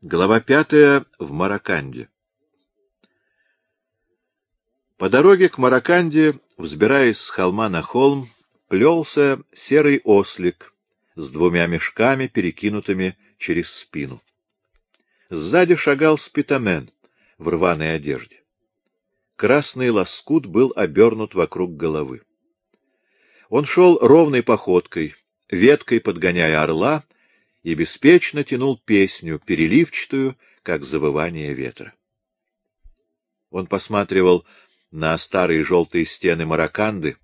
Глава пятая. В Мараканде. По дороге к Мараканде, взбираясь с холма на холм, плелся серый ослик с двумя мешками, перекинутыми через спину. Сзади шагал спитамен в рваной одежде. Красный лоскут был обернут вокруг головы. Он шел ровной походкой, веткой подгоняя орла, и беспечно тянул песню, переливчатую, как завывание ветра. Он посматривал на старые желтые стены Мараканды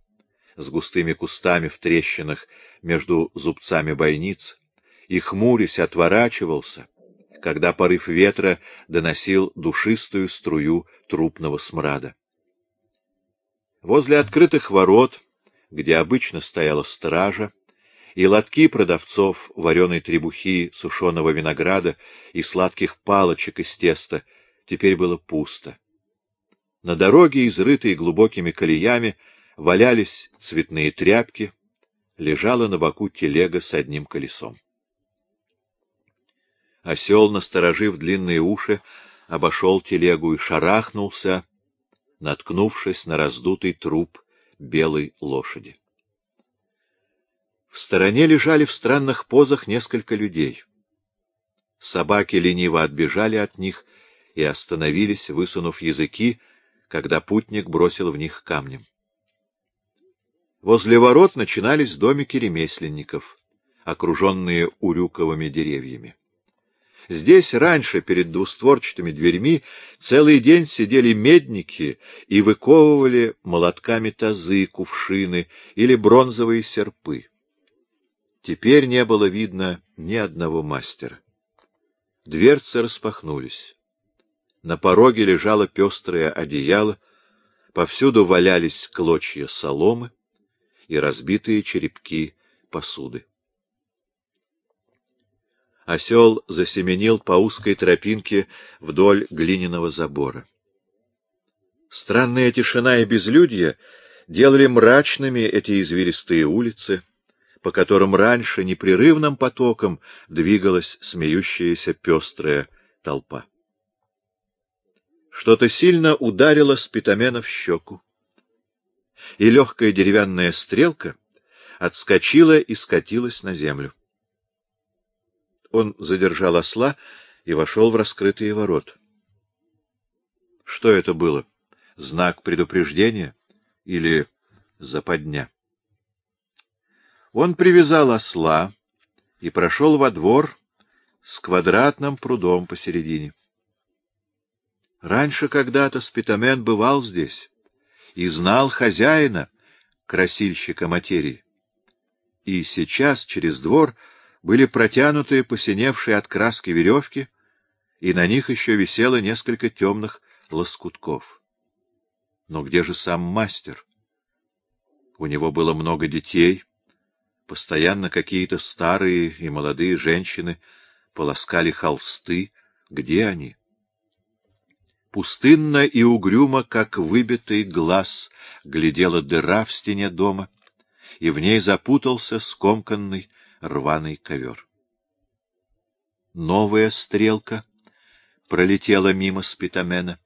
с густыми кустами в трещинах между зубцами бойниц и, хмурясь, отворачивался, когда порыв ветра доносил душистую струю трупного смрада. Возле открытых ворот, где обычно стояла стража, и лотки продавцов вареной требухи, сушеного винограда и сладких палочек из теста теперь было пусто. На дороге, изрытой глубокими колеями, валялись цветные тряпки, лежала на боку телега с одним колесом. Осел, насторожив длинные уши, обошел телегу и шарахнулся, наткнувшись на раздутый труп белой лошади. В стороне лежали в странных позах несколько людей. Собаки лениво отбежали от них и остановились, высунув языки, когда путник бросил в них камнем. Возле ворот начинались домики ремесленников, окруженные урюковыми деревьями. Здесь раньше, перед двустворчатыми дверьми, целый день сидели медники и выковывали молотками тазы, кувшины или бронзовые серпы. Теперь не было видно ни одного мастера. Дверцы распахнулись. На пороге лежало пестрое одеяло, повсюду валялись клочья соломы и разбитые черепки посуды. Осел засеменил по узкой тропинке вдоль глиняного забора. Странная тишина и безлюдье делали мрачными эти извилистые улицы, по которым раньше непрерывным потоком двигалась смеющаяся пестрая толпа. Что-то сильно ударило Спитамена в щеку, и легкая деревянная стрелка отскочила и скатилась на землю. Он задержал осла и вошел в раскрытые ворота. Что это было? Знак предупреждения или западня? Он привязал осла и прошел во двор с квадратным прудом посередине. Раньше когда-то Спитамен бывал здесь и знал хозяина, красильщика материи. И сейчас через двор были протянутые посиневшие от краски веревки, и на них еще висело несколько темных лоскутков. Но где же сам мастер? У него было много детей — Постоянно какие-то старые и молодые женщины полоскали холсты. Где они? Пустынно и угрюмо, как выбитый глаз, глядела дыра в стене дома, и в ней запутался скомканный рваный ковер. Новая стрелка пролетела мимо спитамена,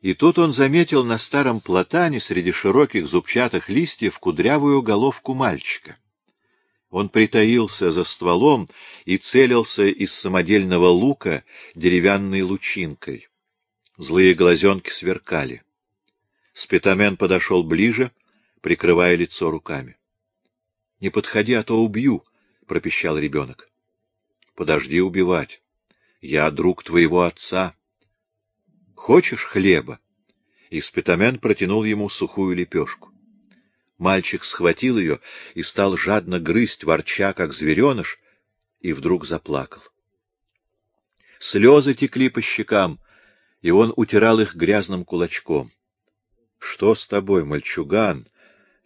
и тут он заметил на старом платане среди широких зубчатых листьев кудрявую головку мальчика. Он притаился за стволом и целился из самодельного лука деревянной лучинкой. Злые глазенки сверкали. Спитамен подошел ближе, прикрывая лицо руками. — Не подходи, а то убью, — пропищал ребенок. — Подожди убивать. Я друг твоего отца. — Хочешь хлеба? И Спитамен протянул ему сухую лепешку. Мальчик схватил ее и стал жадно грызть, ворча, как звереныш, и вдруг заплакал. Слезы текли по щекам, и он утирал их грязным кулачком. — Что с тобой, мальчуган?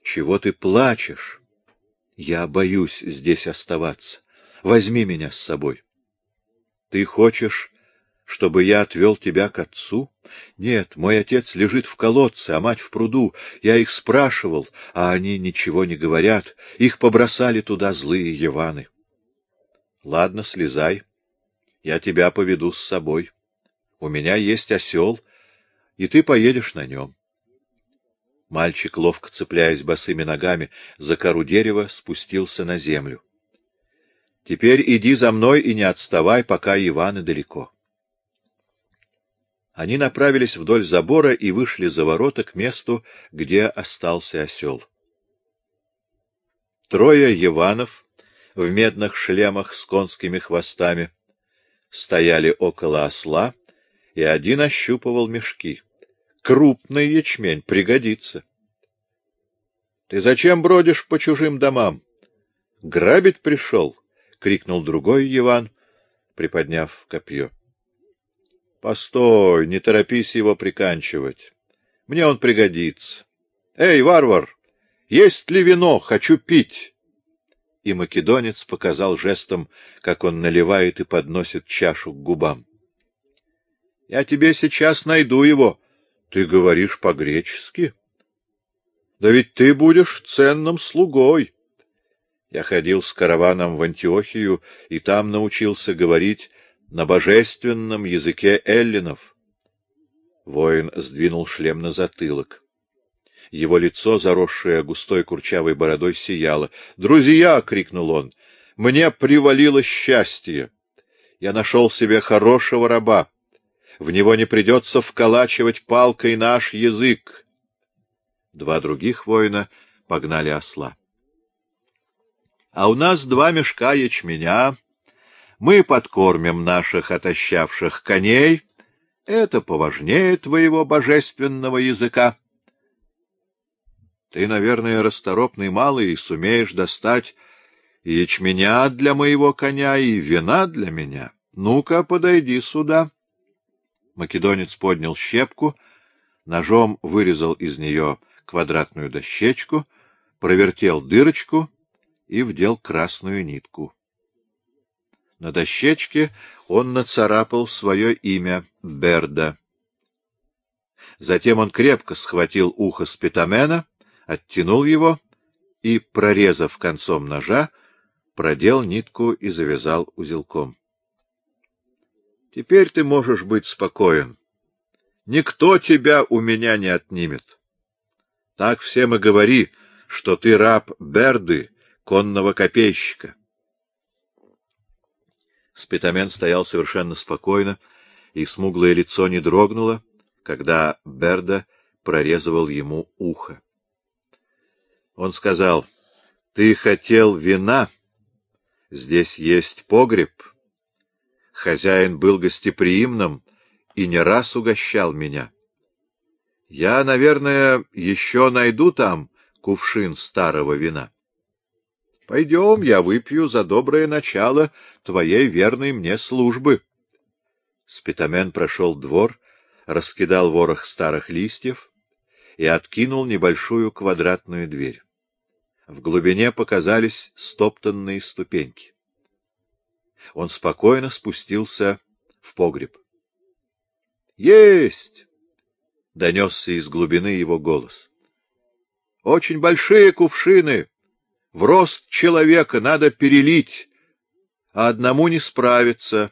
Чего ты плачешь? — Я боюсь здесь оставаться. Возьми меня с собой. — Ты хочешь чтобы я отвел тебя к отцу? Нет, мой отец лежит в колодце, а мать в пруду. Я их спрашивал, а они ничего не говорят. Их побросали туда злые Еваны. Ладно, слезай. Я тебя поведу с собой. У меня есть осел, и ты поедешь на нем. Мальчик, ловко цепляясь босыми ногами за кору дерева, спустился на землю. — Теперь иди за мной и не отставай, пока Иваны далеко. Они направились вдоль забора и вышли за ворота к месту, где остался осел. Трое Иванов в медных шлемах с конскими хвостами стояли около осла, и один ощупывал мешки. Крупный ячмень пригодится. — Ты зачем бродишь по чужим домам? — Грабить пришел, — крикнул другой Иван, приподняв копье. — Постой, не торопись его приканчивать. Мне он пригодится. — Эй, варвар, есть ли вино? Хочу пить. И македонец показал жестом, как он наливает и подносит чашу к губам. — Я тебе сейчас найду его, ты говоришь по-гречески? Да ведь ты будешь ценным слугой. Я ходил с караваном в Антиохию и там научился говорить на божественном языке эллинов. Воин сдвинул шлем на затылок. Его лицо, заросшее густой курчавой бородой, сияло. «Друзья!» — крикнул он. «Мне привалило счастье! Я нашел себе хорошего раба в него не придется вколачивать палкой наш язык. Два других воина погнали осла. А у нас два мешка ячменя. Мы подкормим наших отощавших коней. Это поважнее твоего божественного языка. Ты, наверное, расторопный малый и сумеешь достать ячменя для моего коня и вина для меня. Ну-ка, подойди сюда. Македонец поднял щепку, ножом вырезал из нее квадратную дощечку, провертел дырочку и вдел красную нитку. На дощечке он нацарапал свое имя — Берда. Затем он крепко схватил ухо спитамена, оттянул его и, прорезав концом ножа, продел нитку и завязал узелком. Теперь ты можешь быть спокоен. Никто тебя у меня не отнимет. Так всем и говори, что ты раб Берды, конного копейщика. Спитамен стоял совершенно спокойно, и смуглое лицо не дрогнуло, когда Берда прорезывал ему ухо. Он сказал, — Ты хотел вина? Здесь есть погреб. Хозяин был гостеприимным и не раз угощал меня. Я, наверное, еще найду там кувшин старого вина. Пойдем, я выпью за доброе начало твоей верной мне службы. Спитамен прошел двор, раскидал ворох старых листьев и откинул небольшую квадратную дверь. В глубине показались стоптанные ступеньки он спокойно спустился в погреб. «Есть!» — донесся из глубины его голос. «Очень большие кувшины, в рост человека надо перелить, а одному не справиться».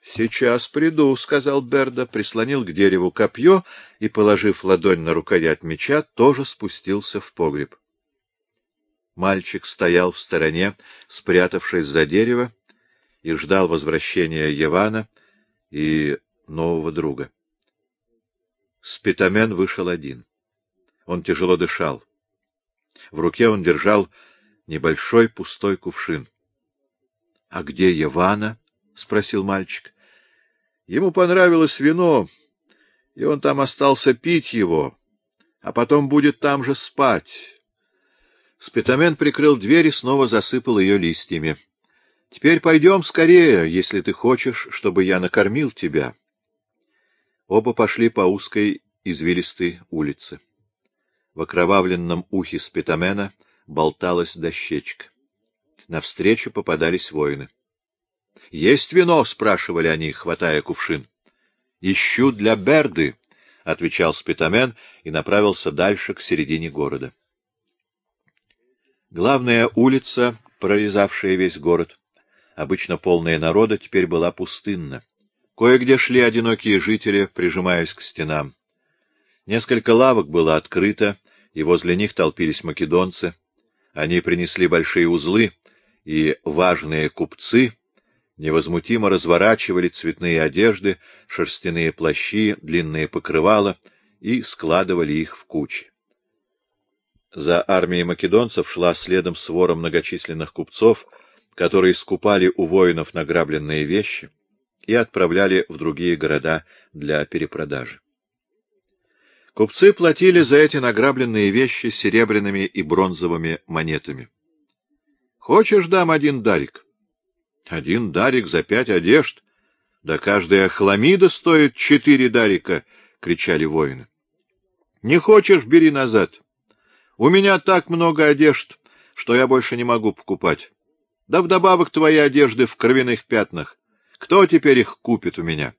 «Сейчас приду», — сказал Берда, прислонил к дереву копье и, положив ладонь на рукоять меча, тоже спустился в погреб. Мальчик стоял в стороне, спрятавшись за дерево, и ждал возвращения Явана и нового друга. Спитамен вышел один. Он тяжело дышал. В руке он держал небольшой пустой кувшин. — А где Явана? — спросил мальчик. — Ему понравилось вино, и он там остался пить его, а потом будет там же спать. Спитамен прикрыл дверь и снова засыпал ее листьями. — Теперь пойдем скорее, если ты хочешь, чтобы я накормил тебя. Оба пошли по узкой извилистой улице. В окровавленном ухе Спитамена болталась дощечка. Навстречу попадались воины. — Есть вино? — спрашивали они, хватая кувшин. — Ищу для Берды, — отвечал Спитамен и направился дальше к середине города. Главная улица, прорезавшая весь город, обычно полная народа, теперь была пустынна. Кое-где шли одинокие жители, прижимаясь к стенам. Несколько лавок было открыто, и возле них толпились македонцы. Они принесли большие узлы, и важные купцы невозмутимо разворачивали цветные одежды, шерстяные плащи, длинные покрывала и складывали их в кучи. За армией македонцев шла следом свора многочисленных купцов, которые скупали у воинов награбленные вещи и отправляли в другие города для перепродажи. Купцы платили за эти награбленные вещи серебряными и бронзовыми монетами. — Хочешь, дам один дарик? — Один дарик за пять одежд? Да каждая хламида стоит четыре дарика! — кричали воины. — Не хочешь — бери назад. У меня так много одежд, что я больше не могу покупать. Да вдобавок твои одежды в кровяных пятнах. Кто теперь их купит у меня?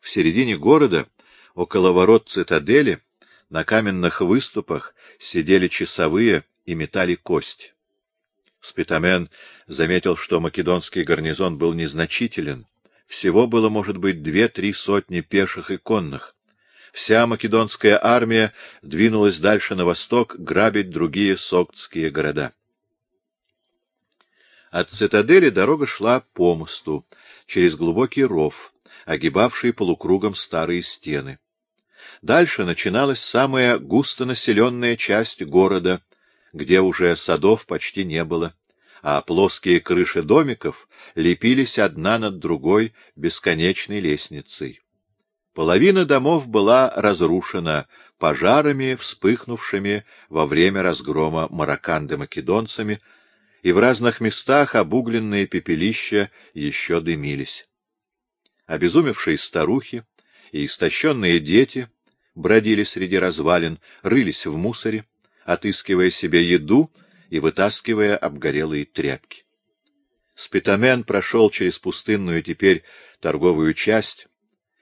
В середине города, около ворот цитадели, на каменных выступах сидели часовые и метали кость. Спитамен заметил, что македонский гарнизон был незначителен. Всего было, может быть, две-три сотни пеших и конных вся македонская армия двинулась дальше на восток грабить другие соктские города. От цитадели дорога шла по мосту, через глубокий ров, огибавший полукругом старые стены. Дальше начиналась самая густонаселенная часть города, где уже садов почти не было, а плоские крыши домиков лепились одна над другой бесконечной лестницей. Половина домов была разрушена пожарами, вспыхнувшими во время разгрома Мараканды македонцами, и в разных местах обугленные пепелища еще дымились. Обезумевшие старухи и истощенные дети бродили среди развалин, рылись в мусоре, отыскивая себе еду и вытаскивая обгорелые тряпки. Спитамен прошел через пустынную теперь торговую часть,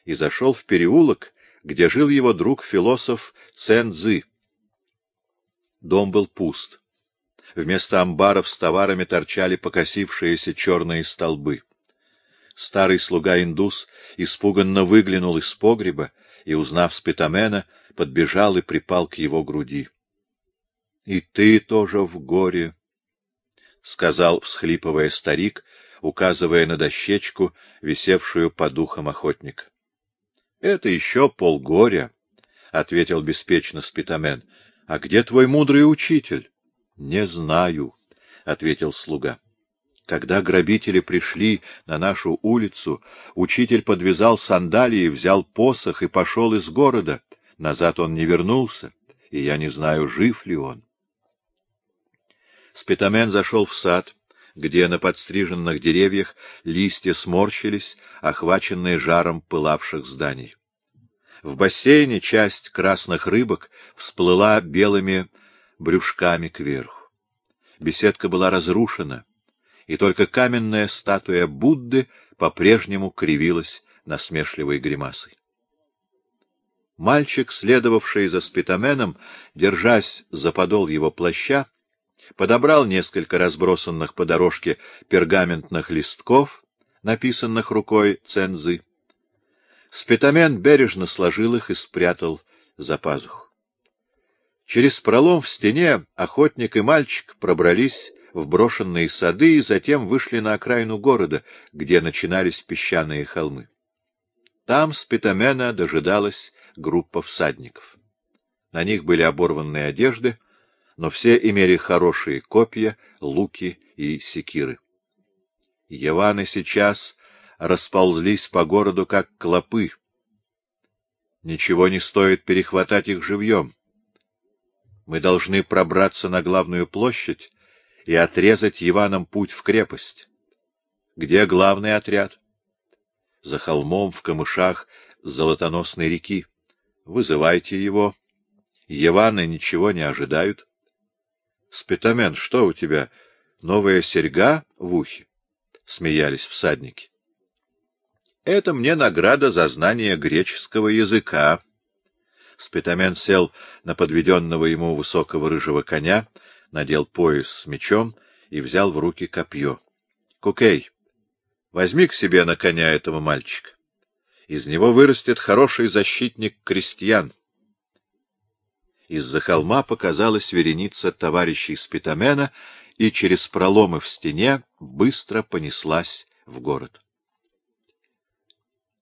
и зашел в переулок, где жил его друг-философ Цен-Дзы. Дом был пуст. Вместо амбаров с товарами торчали покосившиеся черные столбы. Старый слуга-индус испуганно выглянул из погреба и, узнав Спитамена, подбежал и припал к его груди. — И ты тоже в горе, — сказал, всхлипывая старик, указывая на дощечку, висевшую по духам охотника. — Это еще полгоря, — ответил беспечно Спитамен. — А где твой мудрый учитель? — Не знаю, — ответил слуга. Когда грабители пришли на нашу улицу, учитель подвязал сандалии, взял посох и пошел из города. Назад он не вернулся, и я не знаю, жив ли он. Спитамен зашел в сад, где на подстриженных деревьях листья сморщились, охваченные жаром пылавших зданий. В бассейне часть красных рыбок всплыла белыми брюшками кверху. Беседка была разрушена, и только каменная статуя Будды по-прежнему кривилась насмешливой гримасой. Мальчик, следовавший за спитаменом, держась за подол его плаща, подобрал несколько разбросанных по дорожке пергаментных листков, написанных рукой Цензы. Спитамен бережно сложил их и спрятал за пазуху. Через пролом в стене охотник и мальчик пробрались в брошенные сады и затем вышли на окраину города, где начинались песчаные холмы. Там Спитамена дожидалась группа всадников. На них были оборванные одежды, но все имели хорошие копья, луки и секиры. Яваны сейчас расползлись по городу, как клопы. Ничего не стоит перехватать их живьем. Мы должны пробраться на главную площадь и отрезать Иванам путь в крепость. Где главный отряд? За холмом, в камышах золотоносной реки. Вызывайте его. Еваны ничего не ожидают. — Спитамен, что у тебя, новая серьга в ухе? — смеялись всадники. — Это мне награда за знание греческого языка. Спитамен сел на подведенного ему высокого рыжего коня, надел пояс с мечом и взял в руки копье. Кукей, возьми к себе на коня этого мальчика. Из него вырастет хороший защитник крестьян. Из-за холма показалась вереница товарищей Спитамена и через проломы в стене быстро понеслась в город.